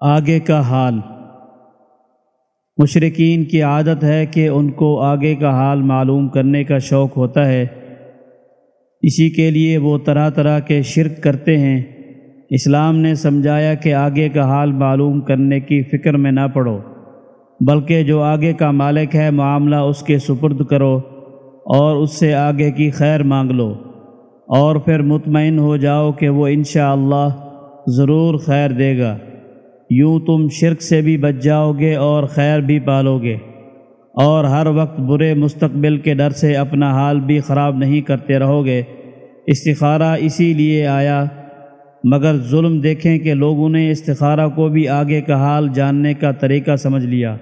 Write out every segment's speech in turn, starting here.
آگے کا حال۔ مشرقین کی عادت ہے کہ ان کو آگے کا حال معلوم کرنے کا شوق ہوتا ہے۔ اسی کے لیے وہ طرح طرح کے شرک کرتے ہیں۔ اسلام نے سمجھایا کہ آگے کا حال معلوم کرنے کی فکر میں نہ پڑو، بلکہ جو آگے کا مالک ہے معاملہ اس کے سپرد کرو اور اس سے آگے کی خیر مانگ لو۔ اور پھر مطمئن ہو جاؤ کہ وہ انشاءاللہ اللہ ضرور خیر دے گا۔ یوں تم شرک سے بھی بچ جاؤ گے اور خیر بھی پالو گے۔ اور ہر وقت برے مستقبل کے ڈر سے اپنا حال بھی خراب نہیں کرتے رہو گے۔ استخارہ اسی لیے آیا، مگر ظلم دیکھیں کہ لوگوں نے استخارہ کو بھی آگے کا حال جاننے کا طریقہ سمجھ لیا۔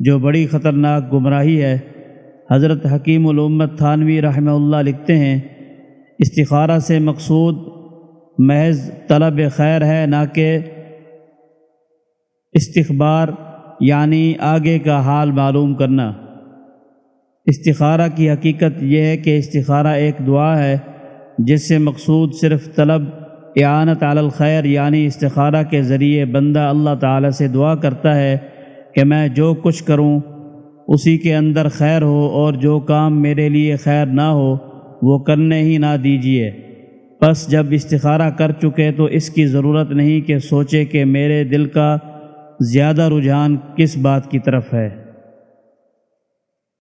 جو بڑی خطرناک گمراہی ہے۔ حضرت حکیم الامت تھانوی رحمہ اللہ لکھتے ہیں، استخارہ سے مقصود محض طلب خیر ہے، نہ کہ استخبار یعنی آگے کا حال معلوم کرنا۔ استخارہ کی حقیقت یہ ہے کہ استخارہ ایک دعا ہے، جس سے مقصود صرف طلب، اعانت علی الخیر یعنی استخارہ کے ذریعے بندہ اللہ تعالی سے دعا کرتا ہے کہ میں جو کچھ کروں، اسی کے اندر خیر ہو اور جو کام میرے لیے خیر نہ ہو، وہ کرنے ہی نہ دیجیے بس جب استخارہ کر چکے تو اس کی ضرورت نہیں کہ سوچے کہ میرے دل کا زیادہ رجحان کس بات کی طرف ہے؟